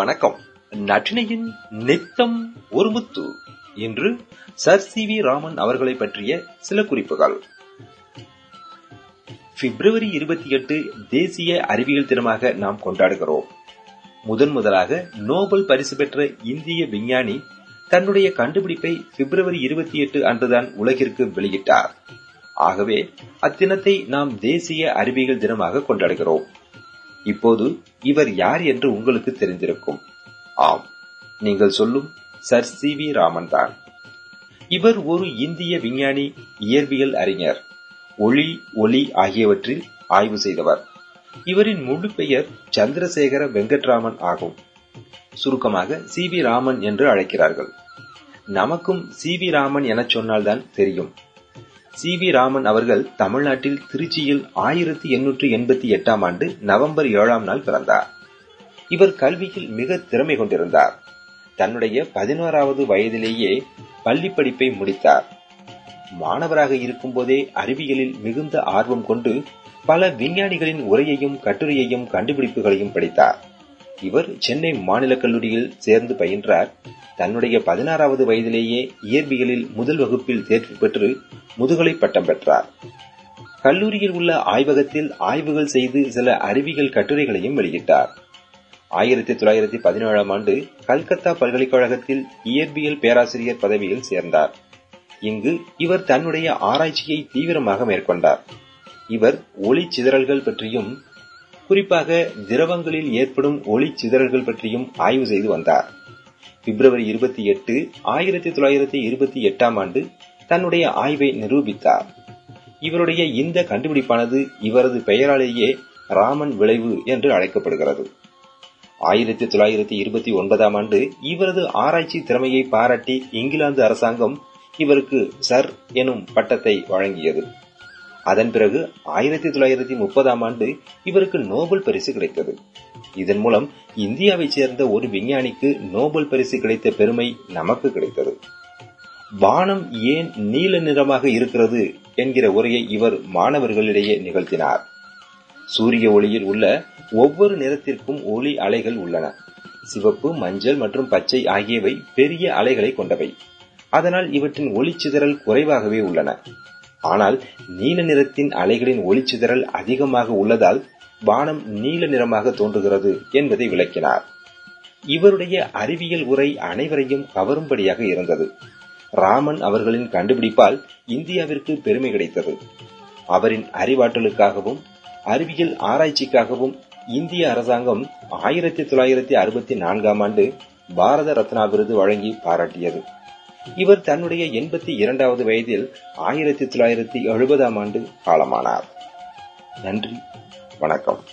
வணக்கம். நட்டினையின் நித்தம் ஒரு முத்து. இன்று சர் சி வி ராமன் அவர்களை பற்றிய சில குறிப்புகள். பிப்ரவரி இருபத்தி எட்டு தேசிய அறிவியல் தினமாக நாம் கொண்டாடுகிறோம். முதன் முதலாக நோபல் பரிசு பெற்ற இந்திய விஞ்ஞானி தன்னுடைய கண்டுபிடிப்பை பிப்ரவரி இருபத்தி எட்டு அன்றுதான் உலகிற்கு வெளியிட்டார். ஆகவே அத்தினத்தை நாம் தேசிய அறிவியல் தினமாக கொண்டாடுகிறோம். இப்போது இவர் யார் என்று உங்களுக்கு தெரிந்திருக்கும். ஆம் நீங்கள் சொல்லும் சர் சி வி ராமன் தான். இவர் ஒரு இந்திய விஞ்ஞானி இயற்பியல் அறிஞர். ஒளி ஒளி ஆகியவற்றில் ஆய்வு செய்தவர். இவரின் முழு பெயர் சந்திரசேகர வெங்கட்ராமன் ஆகும். சுருக்கமாக சி வி ராமன் என்று அழைக்கிறார்கள். நமக்கும் சி வி ராமன் என சொன்னால்தான் தெரியும். சி வி ராமன் அவர்கள் தமிழ்நாட்டில் திருச்சியில் ஆயிரத்தி எண்ணூற்று எண்பத்தி எட்டாம் ஆண்டு நவம்பர் ஏழாம் நாள் பிறந்தார். இவர் கல்வியில் மிக திறமை கொண்டிருந்தார். தன்னுடைய பதினோராவது வயதிலேயே பள்ளி படிப்பை முடித்தார். மாணவராக இருக்கும்போதே அறிவியலில் மிகுந்த ஆர்வம் கொண்டு பல விஞ்ஞானிகளின் உரையையும் கட்டுரையையும் கண்டுபிடிப்புகளையும் படித்தார். இவர் சென்னை மாநில கல்லூரியில் சேர்ந்து பயின்றார். தன்னுடைய பதினாறாவது வயதிலேயே இயற்பியலில் முதல் வகுப்பில் தேர்ச்சி பெற்று முதுகலை பட்டம் பெற்றார். கல்லூரியில் உள்ள ஆய்வகத்தில் ஆய்வுகள் செய்து சில அறிவியல் கட்டுரைகளையும் வெளியிட்டார். ஆயிரத்தி தொள்ளாயிரத்தி பதினேழாம் ஆண்டு கல்கத்தா பல்கலைக்கழகத்தில் இயற்பியல் பேராசிரியர் பதவியில் சேர்ந்தார். இங்கு இவர் தன்னுடைய ஆராய்ச்சியை தீவிரமாக மேற்கொண்டார். இவர் ஒளி சிதறல்கள் பற்றியும் குறிப்பாக திரவங்களில் ஏற்படும் ஒளி சிதறல்கள் பற்றியும் ஆய்வு செய்து வந்தார். பிப்ரவரி இருபத்தி எட்டு ஆயிரத்தி தொள்ளாயிரத்தி இருபத்தி எட்டாம் ஆண்டு தன்னுடைய ஆய்வை நிரூபித்தார். இவருடைய இந்த கண்டுபிடிப்பானது இவரது பெயராலேயே ராமன் விளைவு என்று அழைக்கப்படுகிறது. ஆயிரத்தி தொள்ளாயிரத்தி இருபத்தி ஒன்பதாம் ஆண்டு இவரது ஆராய்ச்சி திறமையை பாராட்டி இங்கிலாந்து அரசாங்கம் இவருக்கு சர் எனும் பட்டத்தை வழங்கியது. அதன் பிறகு ஆயிரத்தி தொள்ளாயிரத்தி முப்பதாம் ஆண்டு இவருக்கு நோபல் பரிசு கிடைத்தது. இதன் மூலம் இந்தியாவைச் சேர்ந்த ஒரு விஞ்ஞானிக்கு நோபல் பரிசு கிடைத்த பெருமை நமக்கு கிடைத்தது. வானம் ஏன் நீல நிறமாக இருக்கிறது என்கிற உரையை இவர் மாணவர்களிடையே நிகழ்த்தினார். சூரிய ஒளியில் உள்ள ஒவ்வொரு நிறத்திற்கும் ஒளி அலைகள் உள்ளன. சிவப்பு மஞ்சள் மற்றும் பச்சை ஆகியவை பெரிய அலைகளை கொண்டவை. அதனால் இவற்றின் ஒளிச்சிதறல் குறைவாகவே உள்ளன. ஆனால் நீல நிறத்தின் அலைகளின் ஒளிச்சிதறல் அதிகமாக உள்ளதால் வானம் நீல நிறமாக தோன்றுகிறது என்பதை விளக்கினார். இவருடைய அறிவியல் உரை அனைவரையும் கவரும்படியாக இருந்தது. ராமன் அவர்களின் கண்டுபிடிப்பால் இந்தியாவிற்கு பெருமை கிடைத்தது. அவரின் அறிவாற்றலுக்காகவும் அறிவியல் ஆராய்ச்சிக்காகவும் இந்திய அரசாங்கம் ஆயிரத்தி தொள்ளாயிரத்தி அறுபத்தி நான்காம் ஆண்டு பாரத ரத்னா விருது வழங்கி பாராட்டியது. இவர் தன்னுடைய எண்பத்தி இரண்டாவது வயதில் ஆயிரத்தி தொள்ளாயிரத்தி எழுபதாம் ஆண்டு காலமானார். நன்றி வணக்கம்.